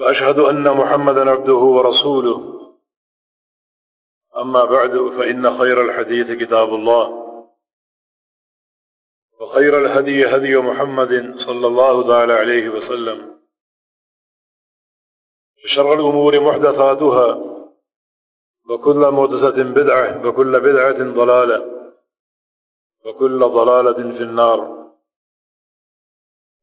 وأشهد أن محمدا عبده ورسوله. أما بعد، فإن خير الحديث كتاب الله. وخير الهدي هدي محمد صلى الله تعالى عليه وسلم. شر الأمور محدثاتها. وكل مدسة بدعة، وكل بدعة ضلالة. وكل ضلالة في النار.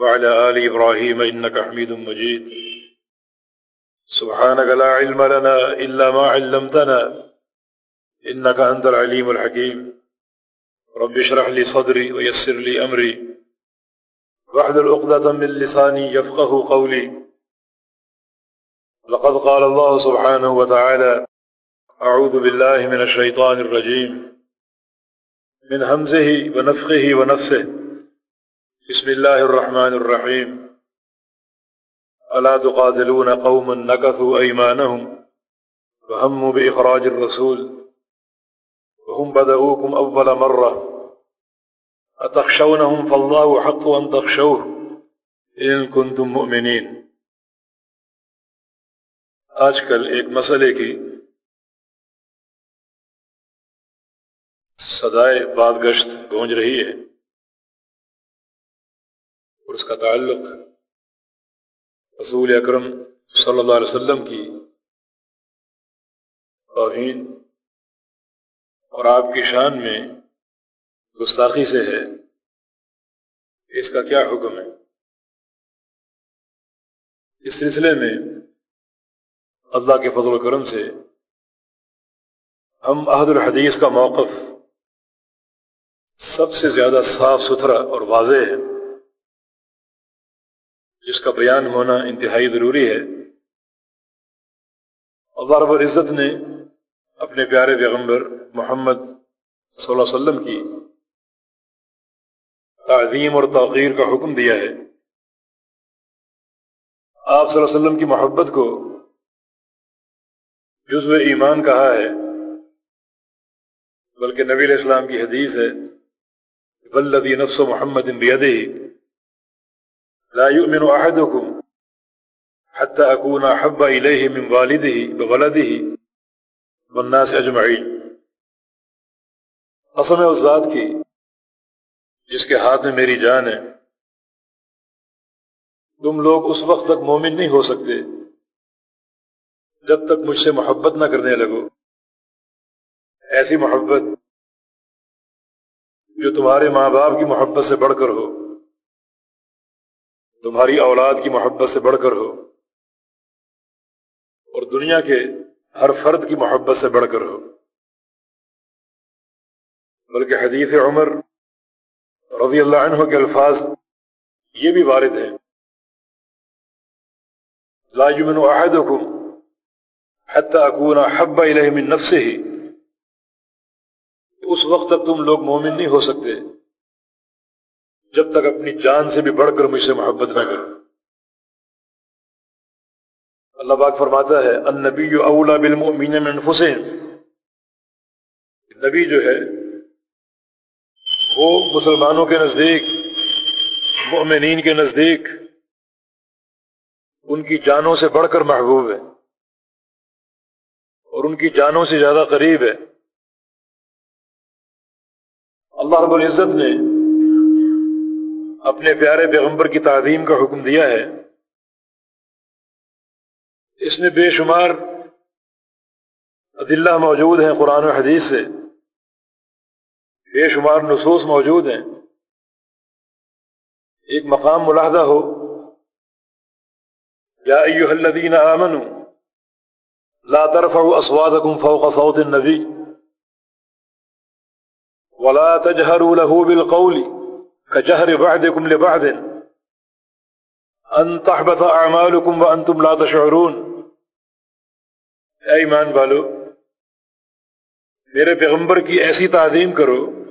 وعلى آل إبراهيم إنك حميد مجيد. سبحانك لا علم لنا إلا ما علمتنا. إنك أنت العليم الحكيم. رب اشرح لي صدري ويسر لي أمري. واحذر العقدة من لساني يفقه قولي. لقد قال الله سبحانه وتعالى أعوذ بالله من الشيطان الرجيم. من همزه ونفخه ونفسه. بسم الله الرحمن الرحيم ألا تقاتلون قوما نكثوا أيمانهم فهموا بإخراج الرسول وهم بدأوكم أول مرة. أتخشونهم فالله حق أن تخشوه إن كنتم مؤمنين. آج کل ایک مسئلے کی صدائے بعد گشت گونج رہی ہے۔ اور اس کا تعلق رسول اکرم صلی اللہ علیہ وسلم کی توہین اور آپ کی شان میں گستاخی سے ہے اس کا کیا حکم ہے۔ اس سلسلے میں اللہ کے فضل و کرم سے ہم عہد الحدیث کا موقف سب سے زیادہ صاف ستھرا اور واضح ہے۔ جس کا بیان ہونا انتہائی ضروری ہے۔ اللہ رب العزت نے اپنے پیارے پیغمبر محمد صلی اللہ علیہ وسلم کی تعظیم اور توقیر کا حکم دیا ہے۔ آپ صلی اللہ علیہ وسلم کی محبت کو جزو ایمان کہا ہے، بلکہ نبی علیہ السلام کی حدیث ہے بلدی نفس و محمد ان لا يؤمن أحدكم حتى أكون أحب إليه من والده وولده والناس أجمعين. قسم اس ذات کی جس کے ہاتھ میں میری جان ہے۔ تم لوگ اس وقت تک مومن نہیں ہو سکتے جب تک مجھ سے محبت نہ کرنے لگو۔ ایسی محبت جو تمہارے ماں باپ کی محبت سے بڑھ کر ہو۔ تمہاری اولاد کی محبت سے بڑھ کر ہو اور دنیا کے ہر فرد کی محبت سے بڑھ کر ہو۔ بلکہ حدیث عمر رضی اللہ عنہ کے الفاظ یہ بھی وارد ہیں۔ لا يمن احدكم حتى اكون حب اليه من نفسه اس وقت تک تم لوگ مومن نہیں ہو سکتے۔ جب تک اپنی جان سے بھی بڑھ کر مجھ سے محبت نہ کرو۔ اللہ باغ فرماتا ہے ان نبی اولا بالمؤمن من انفسهم نبی جو ہے، وہ مسلمانوں کے نزدیک، مؤمنین کے نزدیک ان کی جانوں سے بڑھ کر محبوب ہے۔ اور ان کی جانوں سے زیادہ قریب ہے۔ اللہ رب العزت نے اپنے پیارے پیغمبر کی تعظیم کا حکم دیا ہے۔ اس نے بے شمار عدلہ موجود ہیں قرآن و حدیث سے۔ بے شمار نصوص موجود ہیں۔ ایک مقام ملاحدہ ہو۔ یا ایوہ الذین آمنوا، لا ترفعوا اصواتکم فوق صوت النبی۔ ولا تجهروا له بالقول۔ كجهر بعضكم لبعض. ان تحبط اعمالكم وانتم لا تشعرون. اے ایمان والو. میرے پیغمبر کی ایسی تعظیم کرو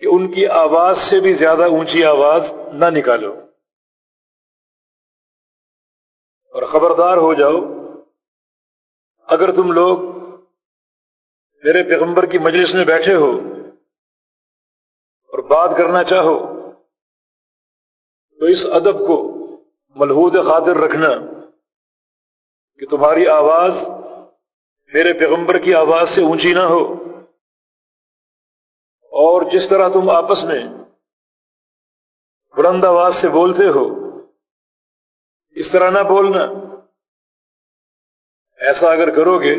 کہ ان کی آواز سے بھی زیادہ اونچی آواز نہ نکالو۔ اور خبردار ہو جاؤ، اگر تم لوگ میرے پیغمبر کی مجلس میں بیٹھے ہو اور بات کرنا چاہو تو اس ادب کو ملحود خاطر رکھنا کہ تمہاری آواز میرے پیغمبر کی آواز سے اونچی نہ ہو۔ اور جس طرح تم آپس میں بلند آواز سے بولتے ہو، اس طرح نہ بولنا۔ ایسا اگر کرو گے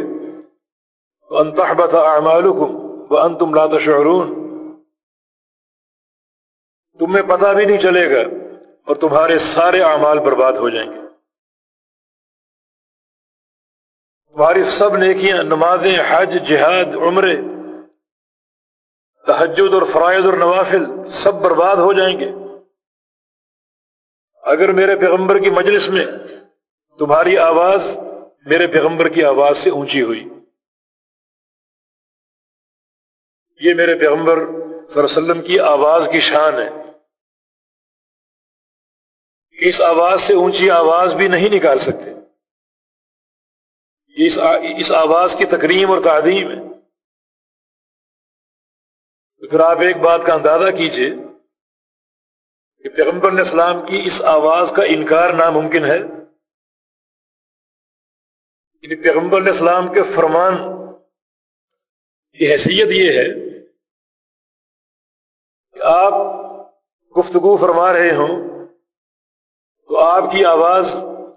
تو انتحبت اعمالکم وانتم لا تشعرون۔ تمہیں پتہ بھی نہیں چلے گا اور تمہارے سارے اعمال برباد ہو جائیں گے۔ تمہاری سب نیکیاں، نمازیں، حج، جہاد، عمرے تحجد اور فرائض اور نوافل سب برباد ہو جائیں گے۔ اگر میرے پیغمبر کی مجلس میں تمہاری آواز میرے پیغمبر کی آواز سے اونچی ہوئی۔ یہ میرے پیغمبر صلی اللہ علیہ وسلم کی آواز کی شان ہے۔ اس آواز سے اونچی آواز بھی نہیں نکال سکتے۔ اس آواز کی تکریم اور تعظیم ہے۔ تو پھر آپ ایک بات کا اندازہ کیجیے کہ پیغمبر علیہ السلام کی اس آواز کا انکار ناممکن ہے یعنی پیغمبر علیہ السلام کے فرمان کی حیثیت یہ ہے کہ آپ گفتگو فرما رہے ہوں۔ تو آپ کی آواز،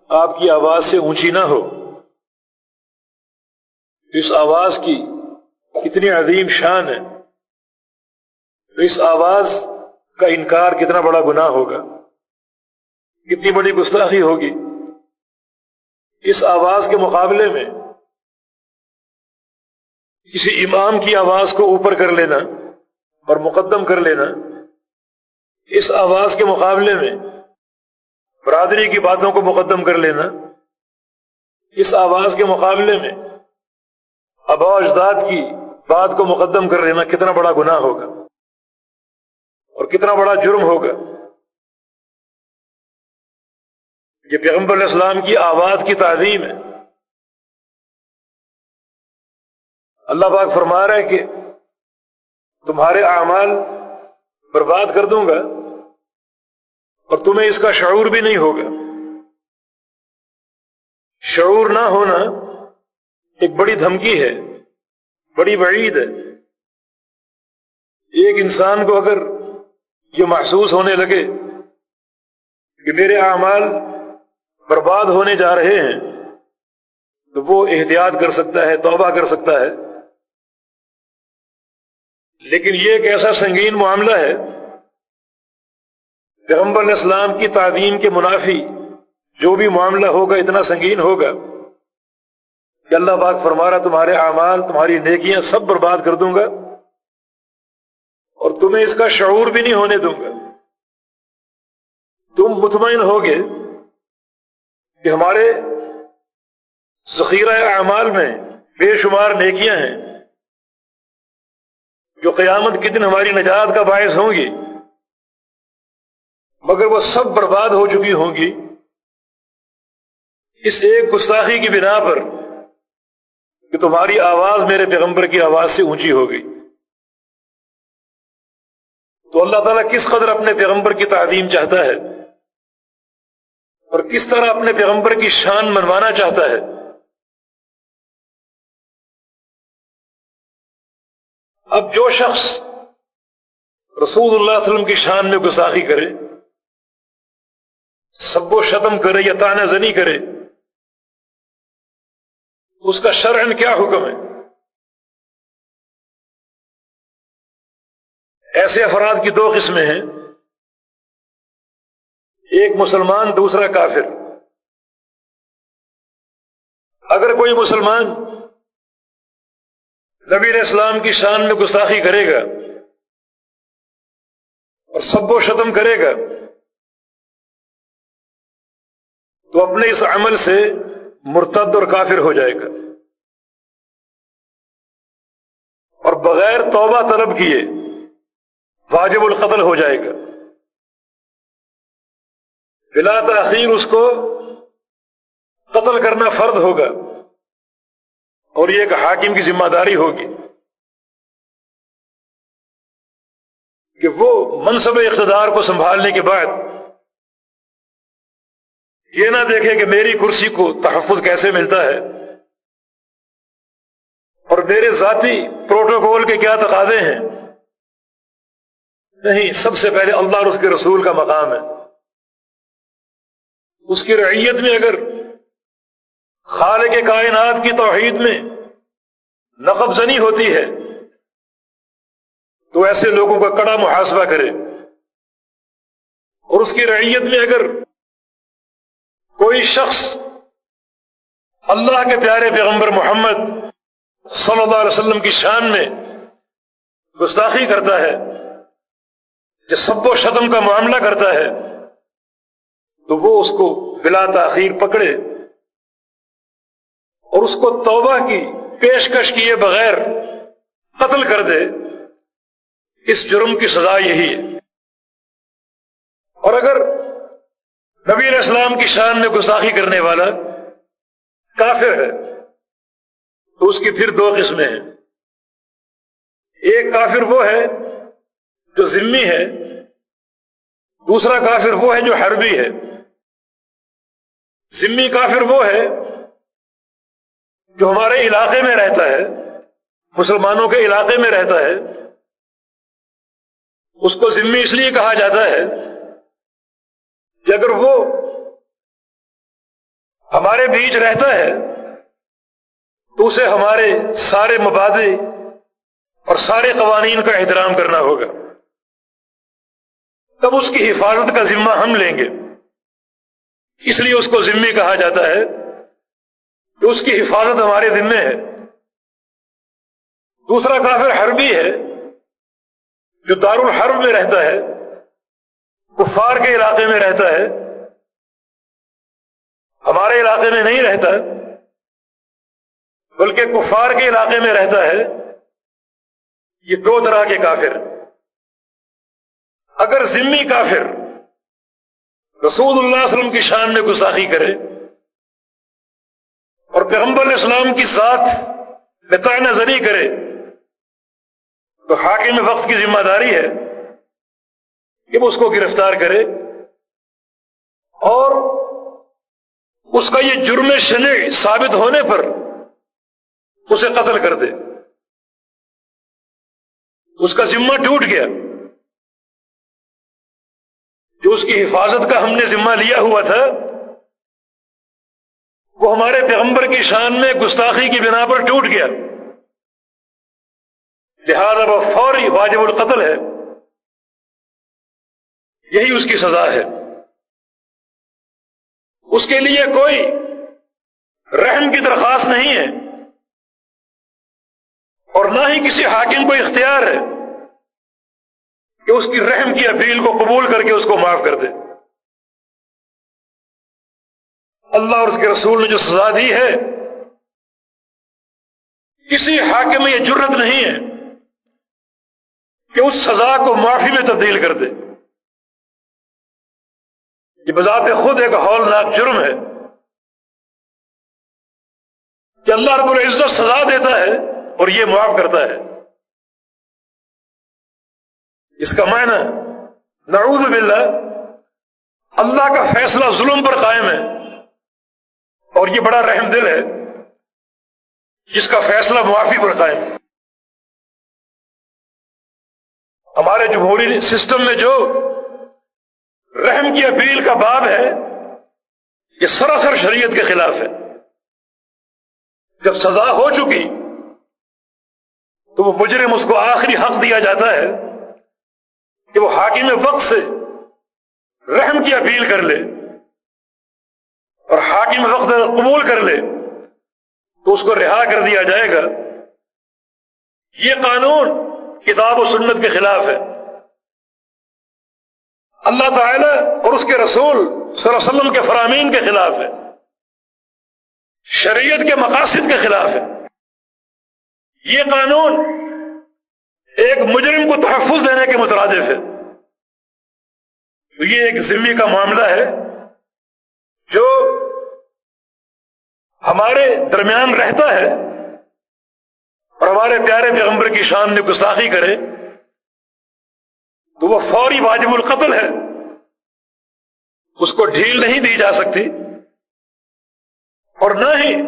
آپ کی آواز سے اونچی نہ ہو۔ اس آواز کی کتنی عظیم شان ہے۔ تو اس آواز کا انکار کتنا بڑا گناہ ہوگا۔ کتنی بڑی گستاخی ہوگی۔ اس آواز کے مقابلے میں کسی امام کی آواز کو اوپر کر لینا اور مقدم کر لینا، اس آواز کے مقابلے میں برادری کی باتوں کو مقدم کر لینا۔ اس آواز کے مقابلے میں ابا اجداد کی بات کو مقدم کر لینا، کتنا بڑا گناہ ہوگا۔ اور کتنا بڑا جرم ہوگا۔ یہ پیغمبر علیہ السلام کی آواز کی تعظیم ہے۔ اللہ پاک فرما رہا ہے کہ تمہارے اعمال برباد کر دوں گا۔ اور تمہیں اس کا شعور بھی نہیں ہوگا۔ شعور نہ ہونا ایک بڑی دھمکی ہے، بڑی وعید ہے۔ ایک انسان کو اگر یہ محسوس ہونے لگے کہ میرے اعمال برباد ہونے جا رہے ہیں، تو وہ احتیاط کر سکتا ہے، توبہ کر سکتا ہے۔ لیکن یہ ایک ایسا سنگین معاملہ ہے پیغمبر علیہ السلام کی تعلیم کے منافی، جو بھی معاملہ ہوگا، اتنا سنگین ہوگا کہ اللہ پاک فرمارا تمہارے اعمال، تمہاری نیکیاں سب برباد کر دوں گا اور تمہیں اس کا شعور بھی نہیں ہونے دوں گا۔ تم مطمئن ہوگے کہ ہمارے ذخیرہ اعمال میں بے شمار نیکیاں ہیں، جو قیامت کے دن ہماری نجات کا باعث ہوں گی۔ مگر وہ سب برباد ہو چکی ہوں گی۔ اس ایک گستاخی کی بنا پر کہ تمہاری آواز میرے پیغمبر کی آواز سے اونچی ہو گئی۔ تو اللہ تعالیٰ کس قدر اپنے پیغمبر کی تعظیم چاہتا ہے اور کس طرح اپنے پیغمبر کی شان منوانا چاہتا ہے۔ اب جو شخص رسول اللہ علیہ وسلم کی شان میں گساخی کرے سب و شتم کرے یا تانہ زنی کرے اس کا شرعن کیا حکم ہے؟ ایسے افراد کی دو قسمیں ہیں۔ ایک مسلمان، دوسرا کافر۔ اگر کوئی مسلمان نبی علیہ السلام کی شان میں گستاخی کرے گا اور سب و شتم کرے گا تو اپنے اس عمل سے مرتد اور کافر ہو جائے گا۔ اور بغیر توبہ طلب کیے واجب القتل ہو جائے گا۔ بلا تاخیر اس کو قتل کرنا فرد ہوگا اور یہ ایک حاکم کی ذمہ داری ہوگی کہ وہ منصب اقتدار کو سنبھالنے کے بعد یہ نہ دیکھے کہ میری کرسی کو تحفظ کیسے ملتا ہے۔ اور میرے ذاتی پروٹوکول کے کیا تقاضے ہیں؟ نہیں، سب سے پہلے اللہ اور اس کے رسول کا مقام ہے۔ اس کی رعیت میں اگر خالق کائنات کی توحید میں نقب زنی ہوتی ہے، تو ایسے لوگوں کا کڑا محاسبہ کرے۔ اور اس کی رعیت میں اگر کوئی شخص اللہ کے پیارے پیغمبر محمد صلی اللہ علیہ وسلم کی شان میں گستاخی کرتا ہے جو سب و شتم کا معاملہ کرتا ہے، تو وہ اس کو بلا تاخیر پکڑے اور اس کو توبہ کی پیشکش کیے بغیر قتل کر دے، اس جرم کی سزا یہی ہے۔ اور اگر نبی علیہ السلام کی شان میں گستاخی کرنے والا کافر ہے۔ تو اس کی پھر دو قسمیں ہیں۔ ایک کافر وہ ہے جو ذمی ہے، دوسرا کافر وہ ہے جو حربی ہے۔ ذمی کافر وہ ہے جو ہمارے علاقے میں رہتا ہے، مسلمانوں کے علاقے میں رہتا ہے۔ اس کو ذمی اس لیے کہا جاتا ہے کہ اگر وہ ہمارے بیچ رہتا ہے، تو اسے ہمارے سارے مبادے اور سارے قوانین کا احترام کرنا ہوگا۔ تب اس کی حفاظت کا ذمہ ہم لیں گے۔ اس لیے اس کو ذمہ کہا جاتا ہے کہ اس کی حفاظت ہمارے ذمے ہے۔ دوسرا کافر حربی ہے جو دار الحرب میں رہتا ہے۔ کفار کے علاقے میں رہتا ہے، ہمارے علاقے میں نہیں رہتا، بلکہ کفار کے علاقے میں رہتا ہے، یہ دو طرح کے کافر۔ اگر ذمی کافر رسول اللہ علیہ وسلم کی شان میں گستاخی کرے اور پیغمبر علیہ السلام کی ذات بتا نظری کرے، تو حاکم وقت کی ذمہ داری ہے۔ کہ وہ اس کو گرفتار کرے اور اس کا یہ جرم شنع ثابت ہونے پر اسے قتل کر دے۔ اس کا ذمہ ٹوٹ گیا۔ جو اس کی حفاظت کا ہم نے ذمہ لیا ہوا تھا، وہ ہمارے پیغمبر کی شان میں گستاخی کی بنا پر ٹوٹ گیا۔ لہذا وہ فوری واجب القتل ہے۔ یہی اس کی سزا ہے۔ اس کے لیے کوئی رحم کی درخواست نہیں ہے۔ اور نہ ہی کسی حاکم کو اختیار ہے کہ اس کی رحم کی اپیل کو قبول کر کے اس کو معاف کر دے۔ اللہ اور اس کے رسول نے جو سزا دی ہے، کسی حاکم میں یہ جرت نہیں ہے کہ اس سزا کو معافی میں تبدیل کر دے۔ یہ بذات خود ایک ہولناک جرم ہے کہ اللہ رب العزت سزا دیتا ہے اور یہ معاف کرتا ہے۔ اس کا معنی نعوذ باللہ، اللہ کا فیصلہ ظلم پر قائم ہے اور یہ بڑا رحم دل ہے جس کا فیصلہ معافی پر قائم۔ ہے ہمارے جمہوری سسٹم میں جو رحم کی اپیل کا باب ہے یہ سراسر شریعت کے خلاف ہے۔ جب سزا ہو چکی تو وہ مجرم اس کو آخری حق دیا جاتا ہے کہ وہ حاکم وقت سے رحم کی اپیل کر لے اور حاکم وقت قبول کر لے تو اس کو رہا کر دیا جائے گا۔ یہ قانون کتاب و سنت کے خلاف ہے۔ اللہ تعالی اور اس کے رسول صلی اللہ علیہ وسلم کے فرامین کے خلاف ہے۔ شریعت کے مقاصد کے خلاف ہے۔ یہ قانون ایک مجرم کو تحفظ دینے کے مترادف ہے۔ تو یہ ایک ذمہ کا معاملہ ہے جو ہمارے درمیان رہتا ہے اور ہمارے پیارے پیغمبر کی شان میں گستاخی کرے۔ تو وہ فوری واجب القتل ہے۔ اس کو ڈھیل نہیں دی جا سکتی۔ اور نہ ہی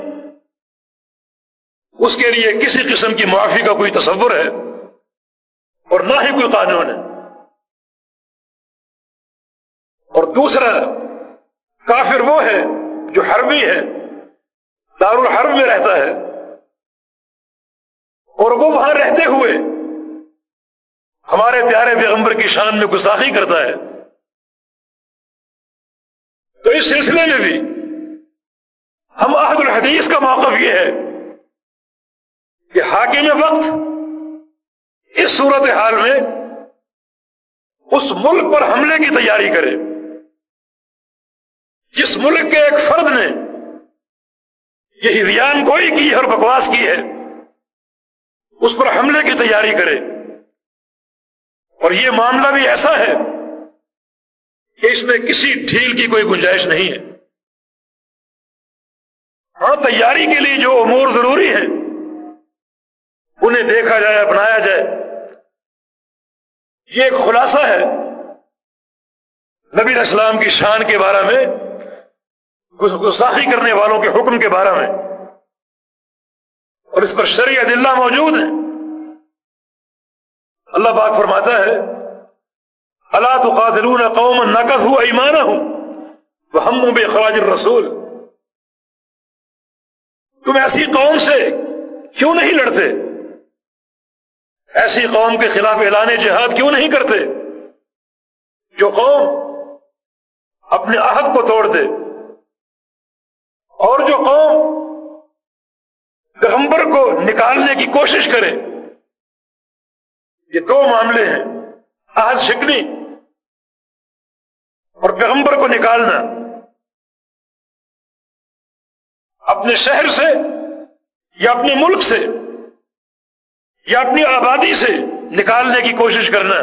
اس کے لیے کسی قسم کی معافی کا کوئی تصور ہے۔ اور نہ ہی کوئی قانون ہے۔ اور دوسرا کافر وہ ہے جو حربی ہے دار الحرب میں رہتا ہے۔ اور وہ وہاں رہتے ہوئے ہمارے پیارے پیغمبر کی شان میں گستاخی کرتا ہے۔ تو اس سلسلے میں بھی ہم عہد الحدیث کا موقف یہ ہے کہ حاکم وقت اس صورت حال میں اس ملک پر حملے کی تیاری کرے۔ جس ملک کے ایک فرد نے یہ ریان گوئی کی اور بکواس کی ہے، اس پر حملے کی تیاری کرے۔ اور یہ معاملہ بھی ایسا ہے کہ اس میں کسی ڈھیل کی کوئی گنجائش نہیں ہے۔ ہاں تیاری کے لیے جو امور ضروری ہے انہیں دیکھا جائے، اپنایا جائے۔ یہ ایک خلاصہ ہے۔ نبی اسلام کی شان کے بارے میں، گستاخی کرنے والوں کے حکم کے بارے میں۔ اور اس پر شریعت اللہ موجود ہے۔ اللہ پاک فرماتا ہے اللہ تو قادرون قوم نقد ہوں ایمانہ ہوں وہ ہم بے خراج الرسول تم ایسی قوم سے کیوں نہیں لڑتے؟ ایسی قوم کے خلاف اعلان جہاد کیوں نہیں کرتے؟ جو قوم اپنے عہد کو توڑ دے اور جو قوم پیغمبر کو نکالنے کی کوشش کرے یہ دو معاملے ہیں۔ آج شکنی اور پیغمبر کو نکالنا۔ اپنے شہر سے یا اپنے ملک سے یا اپنی آبادی سے نکالنے کی کوشش کرنا۔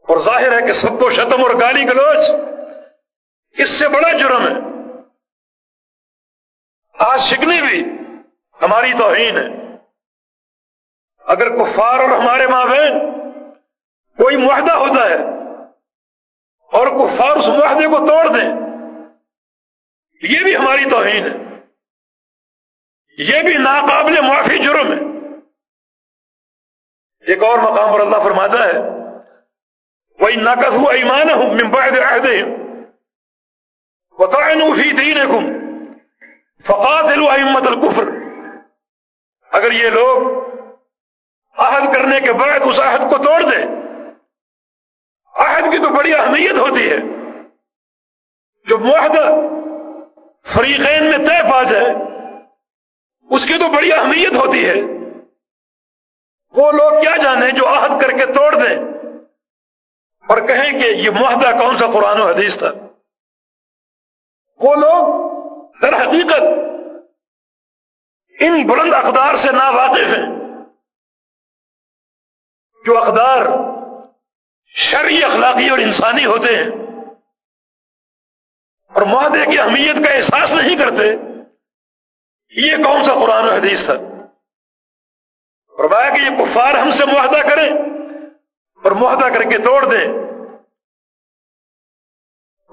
اور ظاہر ہے کہ سب کو شتم اور گالی گلوچ۔ اس سے بڑا جرم ہے۔ آج شکنی بھی ہماری توہین ہے۔ اگر کفار اور ہمارے ماں بہن کوئی معاہدہ ہوتا ہے اور کفار اس معاہدے کو توڑ دیں، یہ بھی ہماری توہین ہے۔ یہ بھی ناقابل معافی جرم ہے۔ ایک اور مقام پر اللہ فرماتا ہے وہی نقد ہوا ایمان ہوں ممباد عہدے بتائیں فی دین فقات امت القفر اگر یہ لوگ عہد کرنے کے بعد اس عہد کو توڑ دیں عہد کی تو بڑی اہمیت ہوتی ہے۔ جو معاہدہ فریقین میں طے پا جائے اس کی تو بڑی اہمیت ہوتی ہے۔ وہ لوگ کیا جانیں جو عہد کر کے توڑ دیں؟ اور کہیں کہ یہ معاہدہ کون سا قرآن و حدیث تھا۔ وہ لوگ در حقیقت ان بلند اقدار سے نا واقف ہیں۔ جو اقدار شرعی اخلاقی اور انسانی ہوتے ہیں اور معاہدے کی اہمیت کا احساس نہیں کرتے، یہ کون سا قرآن و حدیث تھا؟ فرمایا کہ یہ کفار ہم سے معاہدہ کریں اور معاہدہ کر کے توڑ دیں۔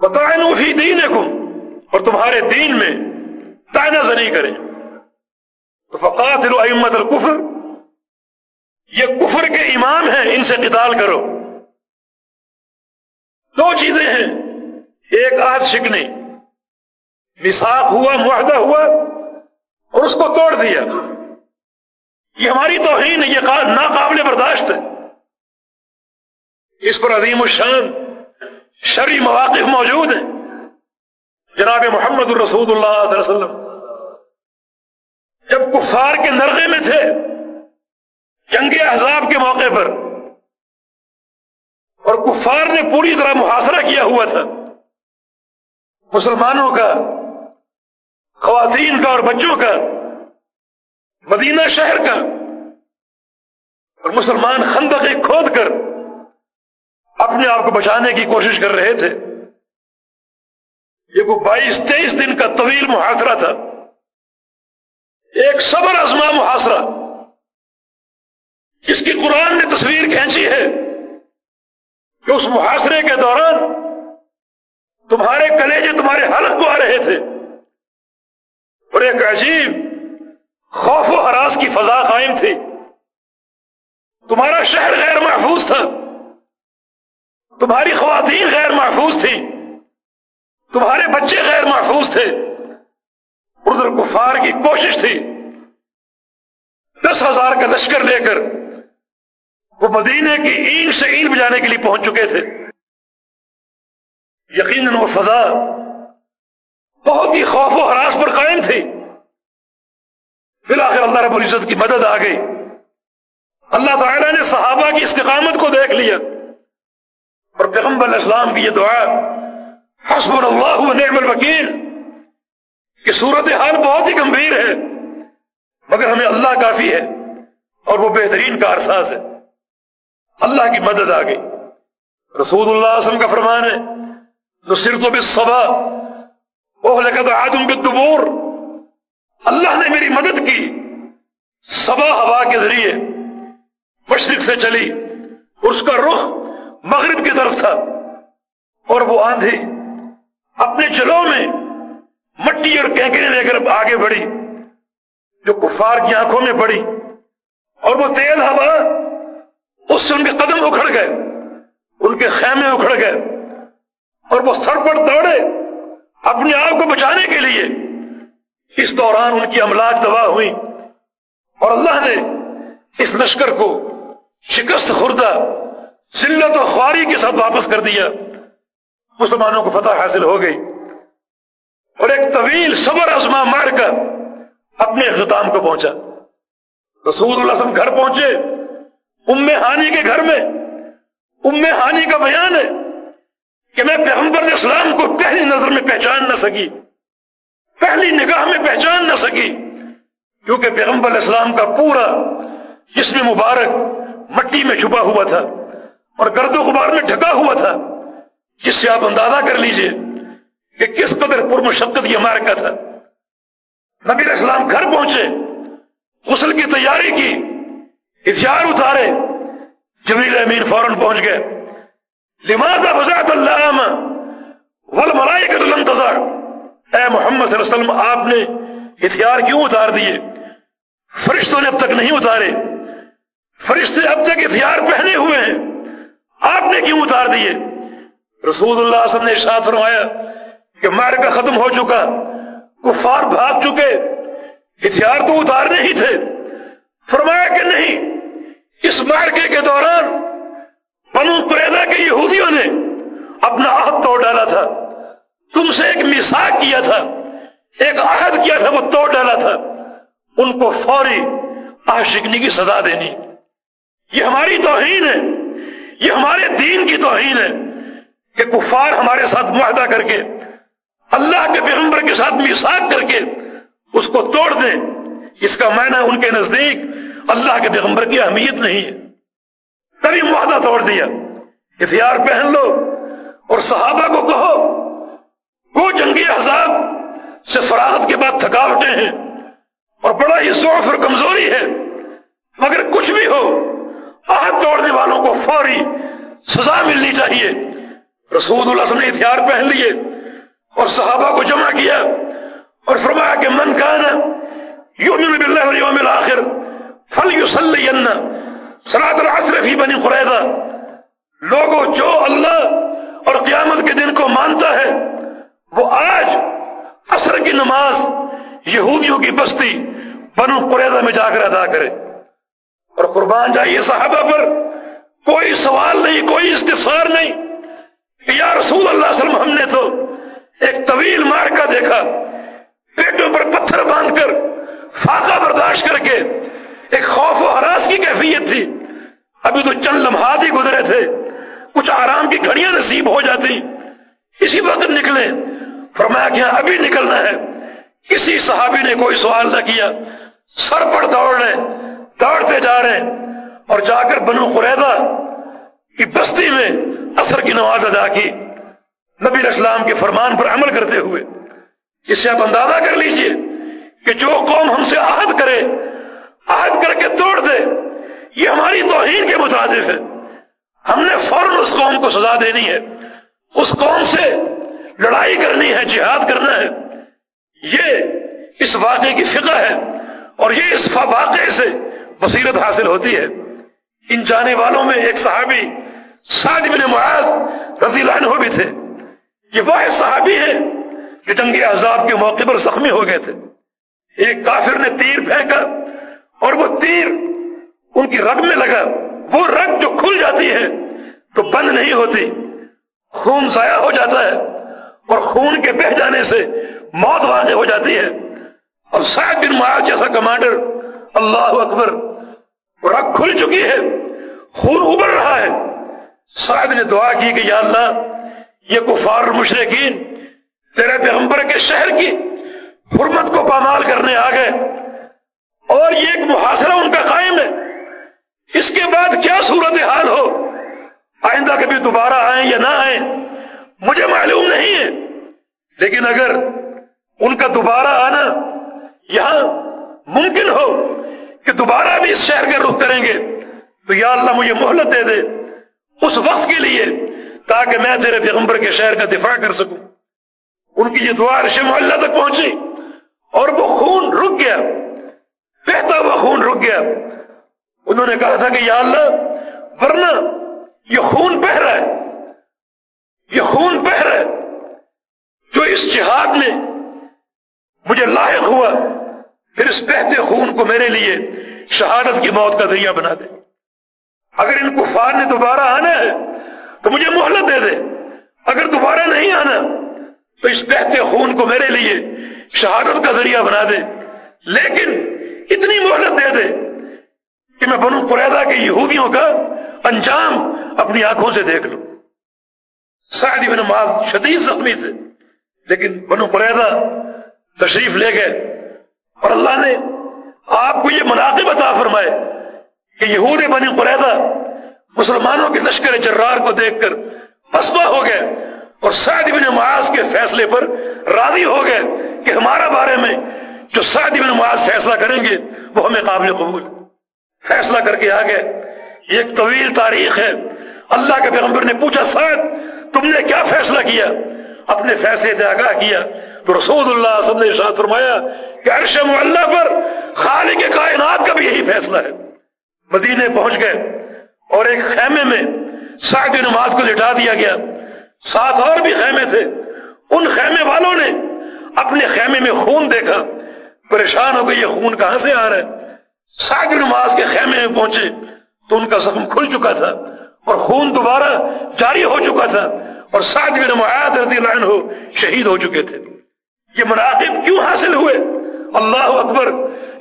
بتائیں فی دین اور تمہارے دین میں تائنا زنی کریں۔ تو فقات امت الکفر یہ کفر کے امام ہیں، ان سے قتال کرو۔ دو چیزیں ہیں۔ ایک آج شکنی مساق ہوا، معاہدہ ہوا اور اس کو توڑ دیا۔ یہ ہماری توہین ہے، یہ ناقابل برداشت ہے۔ اس پر عظیم الشان شرعی مواقف موجود ہیں۔ جناب محمد الرسول اللہ علیہ وسلم، جب کفار کے نرغے میں تھے جنگ احزاب کے موقع پر۔ اور کفار نے پوری طرح محاصرہ کیا ہوا تھا۔ مسلمانوں کا، خواتین کا اور بچوں کا، مدینہ شہر کا۔ اور مسلمان خندق کھود کر اپنے آپ کو بچانے کی کوشش کر رہے تھے۔ یہ کوئی بائیس تیئیس دن کا طویل محاصرہ تھا۔ ایک صبر ازما محاصرہ۔ جس کی قرآن نے تصویر کھینچی ہے کہ اس محاصرے کے دوران تمہارے کلیجے، تمہارے حلق کو آ رہے تھے اور ایک عجیب خوف و حراس کی فضا قائم تھی۔ تمہارا شہر غیر محفوظ تھا۔ تمہاری خواتین غیر محفوظ تھی تمہارے بچے غیر محفوظ تھے۔ ادھر کفار کی کوشش تھی۔ دس ہزار کا لشکر لے کر وہ مدینے کی اینٹ سے اینٹ بجانے کے لیے پہنچ چکے تھے۔ یقیناً وہ فضا بہت ہی خوف و حراس پر قائم تھی۔ بالآخر اللہ رب العزت کی مدد آ گئی۔ اللہ تعالیٰ نے صحابہ کی استقامت کو دیکھ لیا۔ اور پیغمبر اسلام کی یہ دعا حسب اللہ نعم الوکیل، کہ صورت حال بہت ہی گمبھیر ہے، مگر ہمیں اللہ کافی ہے اور وہ بہترین کا ہے۔ اللہ کی مدد آ گئی۔ رسول اللہ علیہ وسلم کا فرمان ہے، نصرت و بالصبا، اوہ آدم بالدبور۔ اللہ نے میری مدد کی، صبا ہوا کے ذریعے مشرق سے چلی۔ اور اس کا رخ مغرب کی طرف تھا۔ اور وہ آندھی اپنے چلوں میں مٹی اور کینکڑے لے کر آگے بڑھی، جو کفار کی آنکھوں میں پڑی۔ اور وہ تیل ہوا اس سے ان کے قدم اکھڑ گئے، ان کے خیمے اکھڑ گئے اور وہ سر پر دوڑے اپنے آپ کو بچانے کے لیے۔ اس دوران ان کی املاک تباہ ہوئی اور اللہ نے اس لشکر کو شکست خوردہ، ذلت و خواری کے ساتھ واپس کر دیا۔ مسلمانوں کو فتح حاصل ہو گئی اور ایک طویل صبر ازما مار کر اپنے اختتام کو پہنچا۔ رسول اللہ وسلم گھر پہنچے۔ ام ہانی کے گھر میں۔ ام ہانی کا بیان ہے کہ میں پیغمبر اسلام کو پہلی نظر میں پہچان نہ سکی، پہلی نگاہ میں پہچان نہ سکی، کیونکہ پیغمبر اسلام کا پورا جسم مبارک مٹی میں چھپا ہوا تھا اور گرد و غبار میں ڈھکا ہوا تھا۔ جس سے آپ اندازہ کر لیجیے کہ کس قدر پرمشقت یہ مارکا تھا۔ نبی اسلام گھر پہنچے، غسل کی تیاری کی ہتھیار اتارے۔ جبریل امین فوراً پہنچ گئے۔ لماذا بزاعت اللہ ول ملائی کا اے محمد صلی اللہ علیہ وسلم، آپ نے ہتھیار کیوں اتار دیے؟ فرشتوں نے اب تک نہیں اتارے۔ فرشتے اب تک ہتھیار پہنے ہوئے ہیں۔ آپ نے کیوں اتار دیے؟ رسول اللہ صلی اللہ علیہ وسلم نے ارشاد فرمایا کہ مار کا ختم ہو چکا، کفار بھاگ چکے۔ ہتھیار تو اتارنے ہی تھے۔ فرمایا کہ نہیں اس مارکے کے دوران بنو پریدا کے یہودیوں نے اپنا عہد توڑ ڈالا تھا۔ تم سے ایک مساق کیا تھا، ایک عہد کیا تھا، وہ توڑ ڈالا تھا۔ ان کو فوری آشکنی کی سزا دینی۔ یہ ہماری توہین ہے، یہ ہمارے دین کی توہین ہے کہ کفار ہمارے ساتھ معاہدہ کر کے، اللہ کے پیغمبر کے ساتھ میساک کر کے اس کو توڑ دیں۔ اس کا معنی ان کے نزدیک اللہ کے پیغمبر کی اہمیت نہیں ہے۔ تبھی معاہدہ توڑ دیا۔ ہتھیار پہن لو اور صحابہ کو کہو، وہ جنگی احزاب سے فراغت کے بعد تھکاوٹیں ہیں اور بڑا ہی ضعف اور کمزوری ہے۔ مگر کچھ بھی ہو آہت توڑنے والوں کو فوری سزا ملنی چاہیے۔ رسول اللہ نے ہتھیار پہن لیے اور صحابہ کو جمع کیا اور فرمایا کہ من کانا یؤمن باللہ والیوم الاخر فلیصلین صلاة العصر فی بنی قریظہ. لوگوں جو اللہ اور قیامت کے دن کو مانتا ہے، وہ آج عصر کی نماز یہودیوں کی بستی بنو قریضہ میں جا کر ادا کرے۔ اور قربان جائیے صحابہ پر، کوئی سوال نہیں، کوئی استفسار نہیں کہ یا رسول اللہ علیہ وسلم ہم نے تو ایک طویل مار کا دیکھا، پیٹوں پر پتھر باندھ کر فاقہ برداشت کر کے ایک خوف و حراس کی کیفیت تھی۔ ابھی تو چند لمحات ہی گزرے تھے۔ کچھ آرام کی گھڑیاں نصیب ہو جاتی۔ اسی وقت نکلے۔ فرمایا کہ ہاں، ابھی نکلنا ہے۔ کسی صحابی نے کوئی سوال نہ کیا۔ سر پر دوڑ رہے، دوڑتے جا رہے۔ اور جا کر بنو قریدا کی بستی میں اثر کی نماز ادا کی۔ نبی اسلام کے فرمان پر عمل کرتے ہوئے۔ اس سے آپ اندازہ کر لیجیے کہ جو قوم ہم سے عہد کرے عہد کر کے توڑ دے۔ یہ ہماری توہین کے مترادف ہے۔ ہم نے فوراً اس قوم کو سزا دینی ہے۔ اس قوم سے لڑائی کرنی ہے، جہاد کرنا ہے۔ یہ اس واقعے کی فقہ ہے اور یہ اس واقعے سے بصیرت حاصل ہوتی ہے۔ ان جانے والوں میں ایک صحابی، سعد بن معاذ رضی اللہ عنہ بھی تھے۔ یہ وہ صحابی ہیں جو جنگ عذاب کے موقع پر زخمی ہو گئے تھے۔ ایک کافر نے تیر پھینکا۔ اور وہ تیر ان کی رگ میں لگا، وہ رگ جو کھل جاتی ہے تو بند نہیں ہوتی، خون ضائع ہو جاتا ہے اور خون کے بہ جانے سے موت واقع ہو جاتی ہے۔ اور سعد بن معاذ جیسا کمانڈر، اللہ اکبر، رگ کھل چکی ہے، خون ابل رہا ہے۔ سعد نے دعا کی کہ یا اللہ، یہ کفار مشرقین تیرے پیغمبر کے شہر کی حرمت کو پامال کرنے آ گئے اور یہ ایک محاصرہ ان کا قائم ہے۔ اس کے بعد کیا صورت حال ہو؟ آئندہ کبھی دوبارہ آئیں یا نہ آئیں، مجھے معلوم نہیں ہے۔ لیکن اگر ان کا دوبارہ آنا یہاں ممکن ہو کہ دوبارہ بھی اس شہر کا رخ کریں گے، تو یا اللہ مجھے مہلت دے دے اس وقت کے لیے، تاکہ میں تیرے پیغمبر کے شہر کا دفاع کر سکوں۔ ان کی یہ دعا عرش محلہ تک پہنچی اور وہ خون رک گیا۔ بہتا ہوا خون رک گیا۔ انہوں نے کہا تھا کہ یا اللہ، ورنہ یہ خون بہ رہا ہے۔ یہ خون بہ رہا ہے۔ جو اس جہاد میں مجھے لاحق ہوا، پھر اس بہتے خون کو میرے لیے شہادت کی موت کا ذریعہ بنا دے۔ اگر ان کفار نے دوبارہ آنا ہے، تو مجھے مہلت دے دے۔ اگر دوبارہ نہیں آنا، تو اس بہتے خون کو میرے لیے شہادت کا ذریعہ بنا دے۔ لیکن اتنی مہلت دے دے کہ میں بنو قریدا کے یہودیوں کا انجام اپنی آنکھوں سے دیکھ لوں۔ سعد بن معاذ شدید زخمی تھے، لیکن بنو قریدا تشریف لے گئے اور اللہ نے آپ کو یہ مناقب عطا فرمائے کہ یہود بنی قریدا مسلمانوں کے لشکر جرار کو دیکھ کر پسپا ہو گئے اور سعد بن معاذ کے فیصلے پر راضی ہو گئے کہ ہمارا بارے میں جو سعد بن معاذ فیصلہ کریں گے، وہ ہمیں قابل قبول فیصلہ کر کے آ گئے یہ ایک طویل تاریخ ہے۔ اللہ کے پیغمبر نے پوچھا، سعد، تم نے کیا فیصلہ کیا؟ اپنے فیصلے سے آگاہ کیا۔ تو رسول اللہ صلی اللہ علیہ فرمایا کہ عرش اللہ پر خالق کائنات کا بھی یہی فیصلہ ہے۔ مدینے پہنچ گئے اور ایک خیمے میں سعد نماز کو لٹا دیا گیا۔ ساتھ اور بھی خیمے تھے۔ ان خیمے والوں نے اپنے خیمے میں خون دیکھا۔ پریشان ہو گئے یہ خون کہاں سے آ رہا ہے؟ سعد نماز کے خیمے میں پہنچے تو ان کا زخم کھل چکا تھا اور خون دوبارہ جاری ہو چکا تھا اور سعد بن معاذ رضی اللہ عنہ شہید ہو چکے تھے۔ یہ مناقب کیوں حاصل ہوئے؟ اللہ اکبر،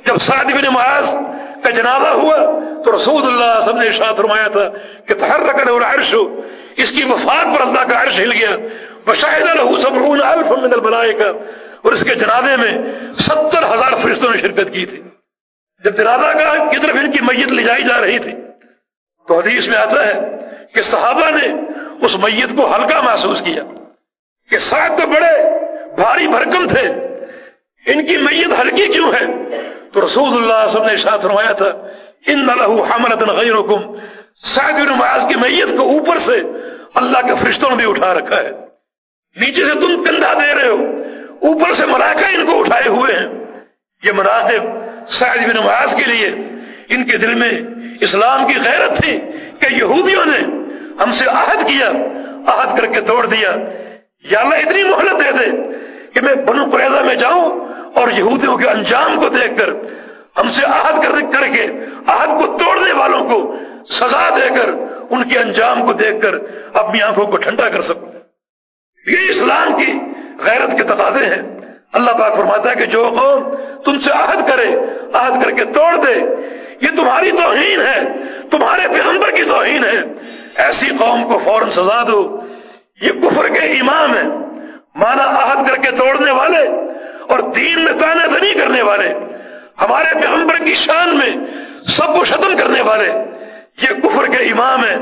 جب سعد بن معاذ کا جنازہ ہوا تو رسول اللہ سب نے ارشاد فرمایا تھا کہ تحرک له العرش، اس کی وفات پر اللہ کا عرش ہل گیا۔ بشاہد له سبعون الف من الملائکہ۔ اور اس کے جنازے میں ستر ہزار فرشتوں نے شرکت کی تھی۔ جب جنازہ کا کی طرف ان کی میت لے جائی جا رہی تھی، تو حدیث میں آتا ہے کہ صحابہ نے اس میت کو ہلکا محسوس کیا کہ ساتھ تو بڑے بھاری بھرکم تھے، ان کی میت ہلکی کیوں ہے؟ تو رسول اللہ صلی اللہ علیہ وسلم نے ارشاد فرمایا تھا، ان لہو حملت غیرکم۔ سعد بن معاذ کی میت کو اوپر سے اللہ کے فرشتوں نے بھی اٹھا رکھا ہے۔ نیچے سے تم کندھا دے رہے ہو۔ اوپر سے ملائکہ ان کو اٹھائے ہوئے ہیں۔ یہ مناقب سعد بن معاذ کے لیے ان کے دل میں اسلام کی غیرت تھی کہ یہودیوں نے ہم سے عہد کیا، عہد کر کے توڑ دیا۔ یا اللہ اتنی مہلت دے دے کہ میں بنو قریضہ میں جاؤں اور یہودیوں کے انجام کو دیکھ کر، ہم سے عہد کر کر کے، عہد کو توڑنے والوں کو سزا دے کر ان کے انجام کو دیکھ کر اپنی آنکھوں کو ٹھنڈا کر سکوں۔ یہ اسلام کی غیرت کے تقاضے ہیں۔ اللہ پاک فرماتا ہے کہ جو قوم تم سے عہد کرے، عہد کر کے توڑ دے، یہ تمہاری توہین ہے، تمہارے پیغمبر کی توہین ہے۔ ایسی قوم کو فوراً سزا دو۔ یہ کفر کے امام ہے مانا عہد کر کے توڑنے والے اور دین میں تانے دنی کرنے والے۔ ہمارے پیغمبر کی شان میں سب کو ختم کرنے والے۔ یہ کفر کے امام ہیں۔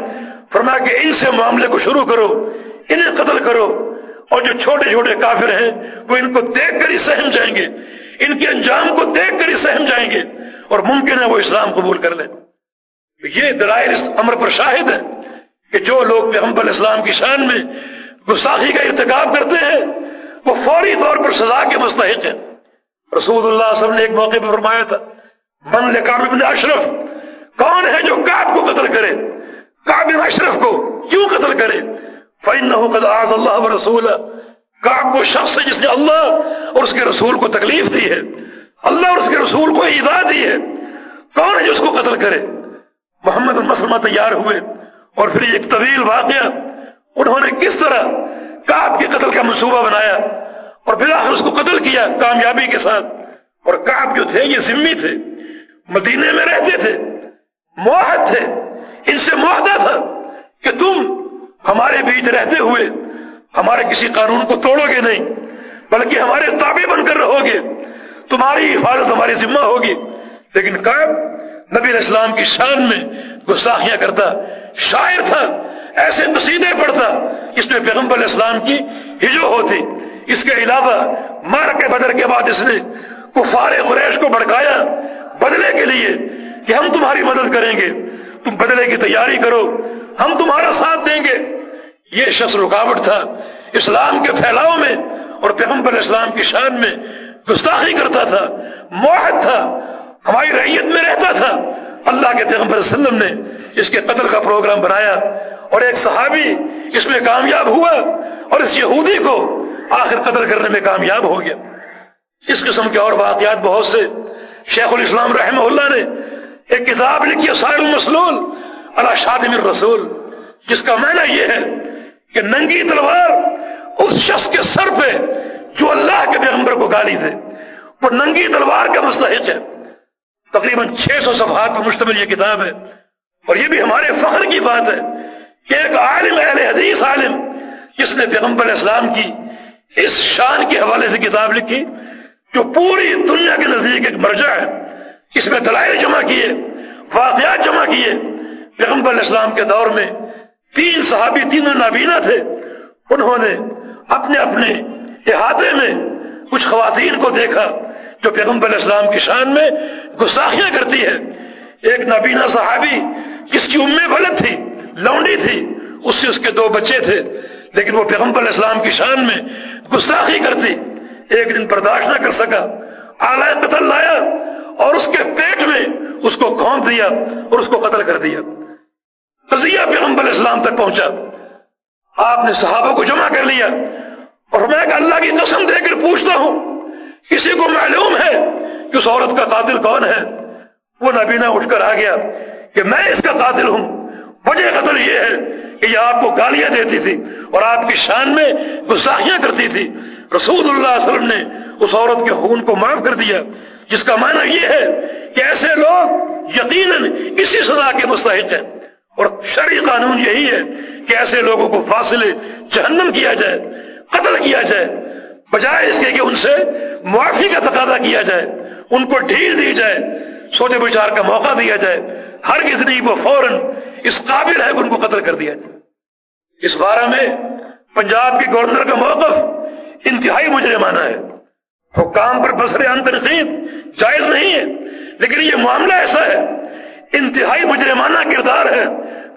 فرمایا کہ ان سے معاملے کو شروع کرو، انہیں قتل کرو۔ اور جو چھوٹے چھوٹے کافر ہیں، وہ ان کو دیکھ کر ہی سہم جائیں گے۔ ان کے انجام کو دیکھ کر ہی سہم جائیں گے۔ اور ممکن ہے وہ اسلام قبول کر لیں۔ یہ دلائل اس امر پر شاہد ہے کہ جو لوگ پیغمبر اسلام کی شان میں گستاخی کا ارتکاب کرتے ہیں، وہ فوری طور پر سزا کے مستحق ہیں۔ رسول اللہ صلی اللہ علیہ وسلم نے ایک موقع پر فرمایا تھا من لکاب ابن اشرف، کون ہے جو کاب کو قتل کرے؟ کاب اشرف کو کیوں قتل کرے؟ فَإِنَّهُ قَدْ آز اللہ و رسول وہ شخص ہے جس نے اللہ اور اس کے رسول کو تکلیف دی ہے۔ اللہ اور اس کے رسول کو ایزا دی ہے۔ کون ہے جو اس کو قتل کرے؟ محمد المسلمہ تیار ہوئے۔ اور پھر ایک طویل واقعہ۔ انہوں نے کس طرح کاب کے قتل کا منصوبہ بنایا اور پھر آخر اس کو قتل کیا کامیابی کے ساتھ۔ اور کاب جو تھے، یہ ذمی تھے۔ مدینے میں رہتے تھے۔ معاہد تھے۔ ان سے معاہدہ تھا کہ تم ہمارے بیچ رہتے ہوئے ہمارے کسی قانون کو توڑو گے نہیں، بلکہ ہمارے تابع بن کر رہو گے۔ تمہاری حفاظت ہماری ذمہ ہوگی۔ لیکن کاب نبی اسلام کی شان میں گستاخیاں کرتا، شاعر تھا، ایسے قصیدے پڑھتا اس میں پیغمبر اسلام کی ہجو ہوتی۔ اس کے علاوہ مار کے بدر کے بعد اس نے کفار قریش کو بھڑکایا بدلے کے لیے کہ ہم تمہاری مدد کریں گے۔ تم بدلے کی تیاری کرو، ہم تمہارا ساتھ دیں گے۔ یہ شخص رکاوٹ تھا اسلام کے پھیلاؤ میں اور پیغمبر اسلام کی شان میں گستاخی کرتا تھا معاہد تھا ہماری ریت میں رہتا تھا۔ اللہ کے پیغمبر وسلم نے اس کے قتل کا پروگرام بنایا اور ایک صحابی اس میں کامیاب ہوا اور اس یہودی کو آخر قتل کرنے میں کامیاب ہو گیا۔ اس قسم کے اور واقعات بہت سے۔ شیخ الاسلام رحمہ اللہ نے ایک کتاب لکھی ہے المسلول اللہ شادم الرسول، جس کا معنی یہ ہے کہ ننگی تلوار اس شخص کے سر پہ جو اللہ کے پیغمبر کو گالی دے، وہ ننگی تلوار کا مستحق ہے۔ تقریباً چھ سو صفحات پر مشتمل یہ کتاب ہے۔ اور یہ بھی ہمارے فخر کی بات ہے کہ ایک عالم اہل حدیث عالم جس نے پیغمبر اسلام کی اس شان کے حوالے سے کتاب لکھی، جو پوری دنیا کے نزدیک ایک مرجع ہے، اس میں دلائل جمع کیے، واقعات جمع کیے۔ پیغمبر اسلام کے دور میں تین صحابی تینوں نابینا تھے۔ انہوں نے اپنے اپنے احاطے میں کچھ خواتین کو دیکھا جو پیغمبر اسلام کی شان میں گساخیاں کرتی ہے ایک نابینا صحابی جس کی امیں بلد تھی، لونڈی تھی، اس سے اس کے دو بچے تھے، لیکن وہ پیغمبر اسلام کی شان میں گستاخی کرتی۔ ایک دن برداشت نہ کر سکا آلائے قتل لایا اور اس کے پیٹ میں اس کو گھونپ دیا اور اس کو قتل کر دیا۔ قضیہ پیغمبر اسلام تک پہنچا۔ آپ نے صحابہ کو جمع کر لیا اور میں کہ اللہ کی قسم دے کر پوچھتا ہوں، کسی کو معلوم ہے کہ اس عورت کا قاتل کون ہے؟ وہ نبینا اٹھ کر آ گیا کہ میں اس کا قاتل ہوں۔ وجہ قتل یہ ہے کہ یہ آپ کو گالیاں دیتی تھی اور آپ کی شان میں گستاخیاں کرتی تھی۔ رسول اللہ علیہ وسلم نے اس عورت کے خون کو معاف کر دیا، جس کا معنی یہ ہے کہ ایسے لوگ یقیناً اسی سزا کے مستحق ہیں۔ اور شرعی قانون یہی ہے کہ ایسے لوگوں کو فاصلے جہنم کیا جائے، قتل کیا جائے، بجائے اس کے کہ ان سے معافی کا تقاضا کیا جائے، ان کو ڈھیل دی جائے، سوچے بچار کا موقع دیا جائے۔ ہر کسی وہ فوراً اس قابل ہے کہ ان کو قتل کر دیا جائے۔ اس بارہ میں پنجاب کے گورنر کا موقف انتہائی مجرمانہ ہے۔ حکام پر بسر تنقید جائز نہیں ہے، لیکن یہ معاملہ ایسا ہے، انتہائی مجرمانہ کردار ہے۔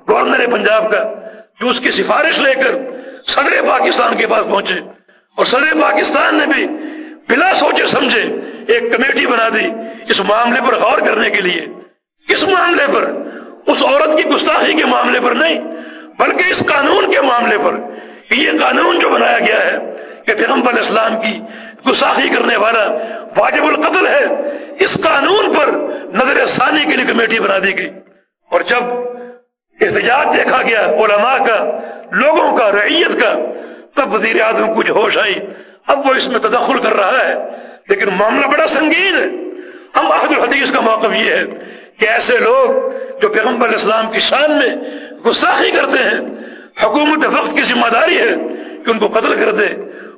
گورنر پنجاب کا جو اس کی سفارش لے کر صدر پاکستان کے پاس پہنچے۔ اور صدر پاکستان نے بھی بلا سوچے سمجھے ایک کمیٹی بنا دی اس معاملے پر غور کرنے کے لیے۔ کس معاملے پر، اس عورت کی گستاخی کے معاملے پر نہیں، بلکہ اس قانون کے معاملے پر۔ یہ قانون جو بنایا گیا ہے کہ پیغمبر اسلام کی گستاخی کرنے والا واجب القتل ہے، اس قانون پر نظر ثانی کے لیے کمیٹی بنا دی گئی۔ اور جب احتجاج دیکھا گیا علماء کا، لوگوں کا، رعیت کا۔ تب وزیر اعظم کچھ ہوش آئی، اب وہ اس میں تدخل کر رہا ہے۔ لیکن معاملہ بڑا سنگین ہے۔ ہم عہد الحدیث کا موقف یہ ہے کہ ایسے لوگ جو پیغمبر اسلام کی شان میں گستاخی کرتے ہیں، حکومت وقت کی ذمہ داری ہے کہ ان کو قتل کر دے۔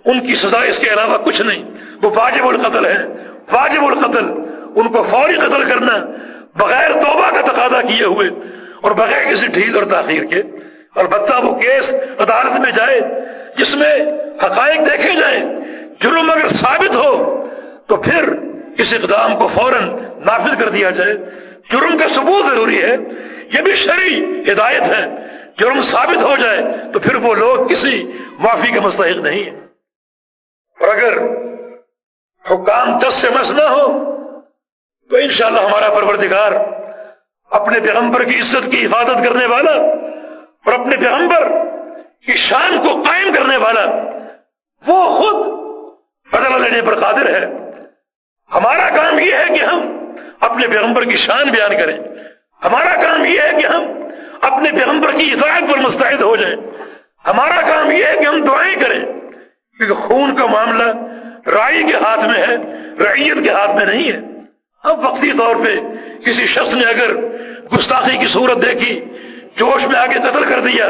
ان کی سزا اس کے علاوہ کچھ نہیں۔ وہ واجب القتل ہے واجب القتل، ان کو فوری قتل کرنا بغیر توبہ کا تقاضا کیے ہوئے۔ اور بغیر کسی ڈھیل اور تاخیر کے اور بتا وہ کیس عدالت میں جائے جس میں حقائق دیکھے جائیں، جرم اگر ثابت ہو تو پھر اس اقدام کو فوراً نافذ کر دیا جائے۔ جرم کا ثبوت ضروری ہے، یہ بھی شرعی ہدایت ہے۔ جرم ثابت ہو جائے تو پھر وہ لوگ کسی معافی کے مستحق نہیں ہیں۔ اور اگر حکام دس سے مس نہ ہو تو انشاءاللہ ہمارا پروردگار اپنے پیغمبر کی عزت کی حفاظت کرنے والا اور اپنے پیغمبر کی شان کو قائم کرنے والا وہ خود بدلا لینے پر قادر ہے۔ ہمارا کام یہ ہے کہ ہم اپنے پیغمبر کی شان بیان کریں۔ ہمارا کام یہ ہے کہ ہم اپنے پیغمبر کی اطاعت پر مستعد ہو جائیں۔ ہمارا کام یہ ہے کہ ہم دعائیں کریں۔ کیونکہ خون کا معاملہ رائی کے ہاتھ میں ہے، رعیت کے ہاتھ میں نہیں ہے۔ اب وقتی طور پہ کسی شخص نے اگر گستاخی کی صورت دیکھی، جوش میں آگے قتل کر دیا،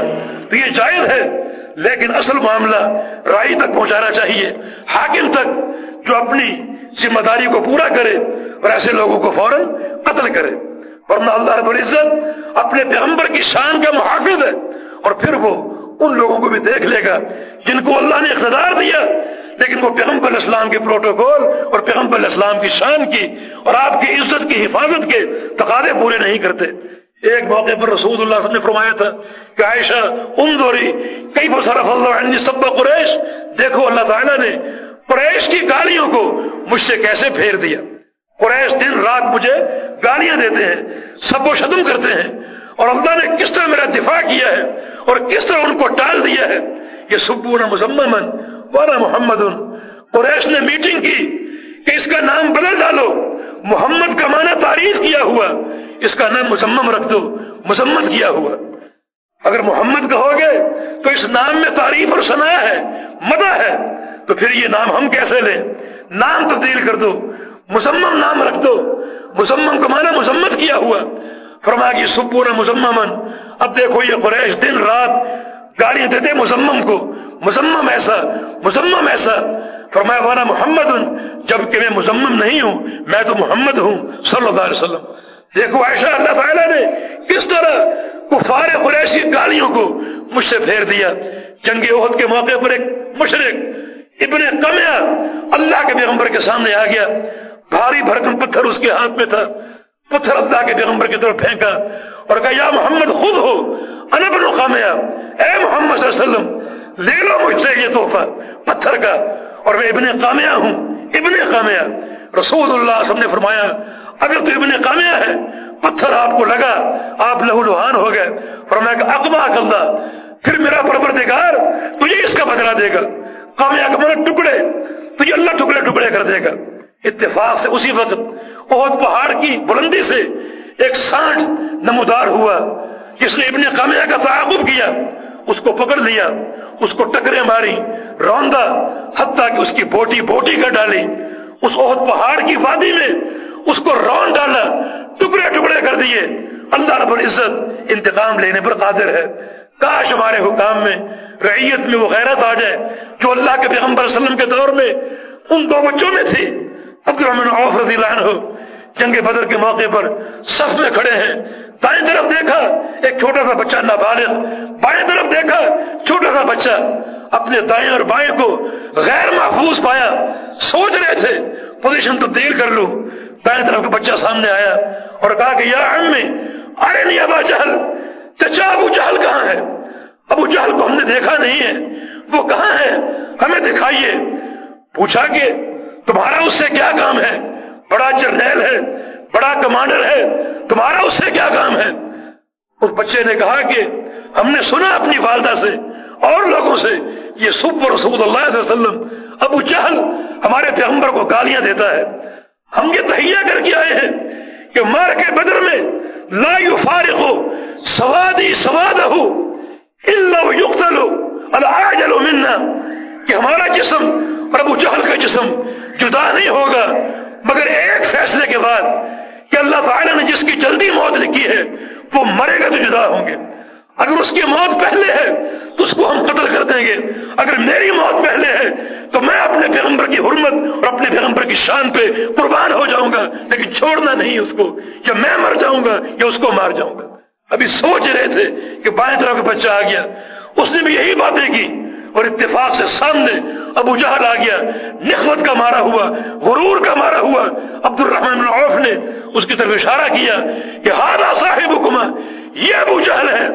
تو یہ جائز ہے، لیکن اصل معاملہ رائی تک پہنچانا چاہیے، حاکم تک جو اپنی ذمہ داری کو پورا کرے اور ایسے لوگوں کو فوراً قتل کرے۔ ورنہ اللہ رب العزت اپنے پیغمبر کی شان کا محافظ ہے اور پھر وہ ان لوگوں کو بھی دیکھ لے گا جن کو اللہ نے اقتدار دیا لیکن وہ پیغمبر اسلام کے پروٹوکول اور پیغمبر اسلام کی شان کی اور آپ کی عزت کی حفاظت کے تقاضے پورے نہیں کرتے۔ ایک موقع پر رسول اللہ صلی اللہ علیہ وسلم نے فرمایا تھا کہ عائشہ، انظری کئی بصرف اللہ عنی سب قریش؟ دیکھو اللہ تعالیٰ نے قریش کی گالیوں کو مجھ سے کیسے پھیر دیا۔ قریش دن رات مجھے گالیاں دیتے ہیں، سب و شدم کرتے ہیں اور اللہ نے کس طرح میرا دفاع کیا ہے اور کس طرح ان کو ٹال دیا ہے یہ سبون مزمن وانا محمد، قریش نے میٹنگ کی کہ اس کا نام بدل ڈالو۔ محمد کا معنی تعریف کیا ہوا، اس کا نام مسمم رکھ دو مسمت کیا ہوا۔ اگر محمد کہو گے تو اس نام میں تعریف اور سنا ہے مدہ ہے، تو پھر یہ نام ہم کیسے لیں؟ نام تبدیل کر دو مسمم نام رکھ دو۔ مسمم کا معنی مسمت کیا ہوا۔ فرما کی سبور مسممن اب دیکھو یہ قریش دن رات گاڑیاں دیتے مسمم کو۔ مسمم ایسا مسمم ایسا۔ فرمایا، وانا محمد جبکہ میں مسمم نہیں ہوں، میں تو محمد ہوں، صلی اللہ علیہ وسلم۔ دیکھو عائشہ، اللہ تعالیٰ نے کس طرح کفار قریشی گالیوں کو مجھ سے پھیر دیا۔ جنگ عہد کے موقع پر ایک مشرق، ابن قمیا اللہ کے پیغمبر کے سامنے آ گیا۔ بھاری بھرکم پتھر اس کے ہاتھ میں تھا۔ پتھر اللہ کے پیغمبر کی طرف پھینکا۔ اور کہا، یا محمد، خود ہو انبن قامیا اے محمد صلی اللہ علیہ وسلم لے لو مجھ سے یہ تحفہ پتھر کا۔ اور میں ابن قامیا ہوں، ابن قامیا رسول اللہ سب نے فرمایا، اگر تو ابن قامیا ہے، پتھر آپ کو لگا، آپ لہو لوہان ہو گئے۔ فرمایا کہ اقبا اللہ، پھر میرا پروردگار تجھے اس کا بدلہ دے گا۔ کامیا کا من ٹکڑے، تجھے اللہ ٹکڑے ٹکڑے کر دے گا۔ اتفاق سے اسی وقت بہت پہاڑ کی بلندی سے ایک سانٹ نمودار ہوا، جس نے ابن قامیہ کا تعاقب کیا۔ اس کو پکڑ لیا، اس کو ٹکرے ماری، روندا، حتیٰ کہ اس کی بوٹی بوٹی کر ڈالی۔ اس عہد پہاڑ کی وادی میں اس کو رون ڈالا، ٹکڑے ٹکڑے کر دیے۔ اللہ رب العزت انتقام لینے پر قادر ہے۔ کاش ہمارے حکام میں، رعیت میں وہ غیرت آ جائے جو اللہ کے پیغمبر وسلم کے دور میں ان دو بچوں میں تھی۔ عبد الرحمن عوف رضی اللہ عنہ جنگ بدر کے موقع پر صف میں کھڑے ہیں۔ دائیں طرف دیکھا، ایک چھوٹا سا بچہ نابالغ، بائیں طرف دیکھا، چھوٹا سا بچہ اپنے دائیں اور بائیں کو غیر محفوظ پایا۔ سوچ رہے تھے پوزیشن تو دیر کر لوں۔ دائیں طرف کا بچہ سامنے آیا اور کہا کہ یا عمی ارے نہیں ابا جہل چچا ابو جہل کہاں ہے؟ ابو جہل کو ہم نے دیکھا نہیں ہے۔ وہ کہاں ہے؟ ہمیں دکھائیے۔ پوچھا کہ تمہارا اس سے کیا کام ہے؟ جرنیل ہے، بڑا کمانڈر ہے، تمہارا اس سے کیا کام ہے؟ اس بچے نے کہا کہ ہم نے سنا اپنی والدہ سے، اور لوگوں سے، یہ سب رسول اللہ علیہ وسلم، ابو جہل ہمارے پیغمبر کو گالیاں دیتا ہے۔ ہم یہ تہیا کر کے آئے ہیں کہ مار کے بدر میں لا فارغ ہو سوادی سواد ہو اللہ منا، کہ ہمارا جسم اور ابو جہل کا جسم جدا نہیں ہوگا۔ مگر ایک فیصلے کے بعد کہ اللہ تعالیٰ نے جس کی جلدی موت لکھی ہے، وہ مرے گا تو جدا ہوں گے۔ اگر اس کی موت پہلے ہے، تو اس کو ہم قتل کر دیں گے۔ اگر میری موت پہلے ہے، تو میں اپنے پیغمبر کی حرمت اور اپنے پیغمبر کی شان پہ قربان ہو جاؤں گا، لیکن چھوڑنا نہیں اس کو۔ یا میں مر جاؤں گا، یا اس کو مار جاؤں گا۔ ابھی سوچ رہے تھے کہ بائیں طرف کا بچہ آ گیا۔ اس نے بھی یہی باتیں کی اور اتفاق سے سامنے ابو جہل آ گیا نخوت کا مارا ہوا غرور کا مارا ہوا۔ عبد الرحمان عوف نے اس کی طرف اشارہ کیا کہ ہارا صاحب حکما یہ ابو جہل ہے۔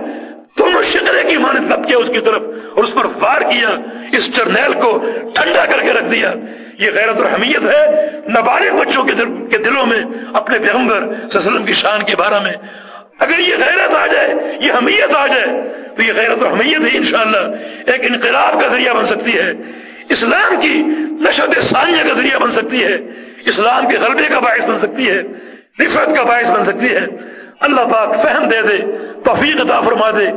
دونوں شکرے کی مانت لب کیا اس کی طرف اور اس پر وار کیا اس جرنیل کو ٹھنڈا کر کے رکھ دیا۔ یہ غیرت اور حمیت ہے۔ نابالغ بچوں کے, دل کے دلوں میں اپنے پیغمبر صلی اللہ علیہ وسلم کی شان کے بارے میں۔ اگر یہ غیرت آ جائے یہ حمیت آ جائے تو یہ غیرت اور حمیت ہی انشاءاللہ ایک انقلاب کا ذریعہ بن سکتی ہے۔ اسلام کی نشد ثانیہ کا ذریعہ بن سکتی ہے، اسلام کے غلبے کا باعث بن سکتی ہے، نفرت کا باعث بن سکتی ہے، اللہ پاک فہم دے دے، توفیق عطا فرما دے،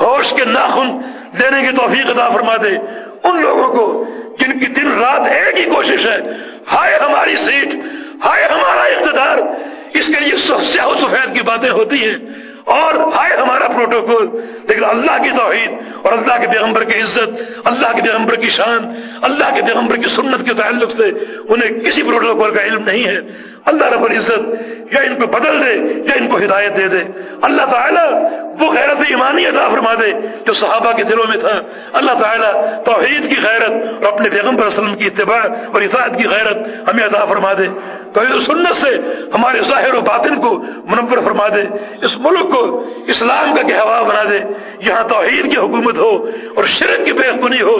ہوش کے ناخن دینے کی توفیق عطا فرما دے۔ ان لوگوں کو جن کی دن رات ایک ہی کوشش ہے، ہائے ہماری سیٹ، ہائے ہمارا اقتدار، اس کے لیے سیاح و سفید کی باتیں ہوتی ہیں۔ اور ہائے ہمارا پروٹوکول۔ لیکن اللہ کی توحید اور اللہ کے پیغمبر کی عزت، اللہ کے پیغمبر کی شان، اللہ کے پیغمبر کی سنت کے تعلق سے انہیں کسی پروٹوکول کا علم نہیں ہے۔ اللہ رب العزت یا ان کو بدل دے، یا ان کو ہدایت دے دے۔ اللہ تعالیٰ وہ غیرت ایمانی عطا فرما دے جو صحابہ کے دلوں میں تھا۔ اللہ تعالیٰ توحید کی غیرت اور اپنے پیغمبر وسلم کی اتباع اور اطاعت کی غیرت ہمیں عطا فرما دے۔ توحید و سنت سے ہمارے ظاہر و باطن کو منور فرما دے۔ اس ملک کو اسلام کا کہوا بنا دے۔ یہاں توحید کی حکومت ہو اور شرک کی بے ہو۔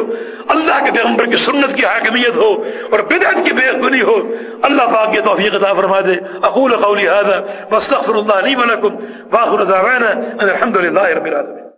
اللہ کے پیغمبر کی سنت کی حاکمیت ہو اور بدعت کی بے ہو۔ اللہ پاک کی توفیق عطا فرما دے، اقول قولی هذا، واستغفر الله لي ولكم واخر دعوانا ان الحمد لله رب العالمين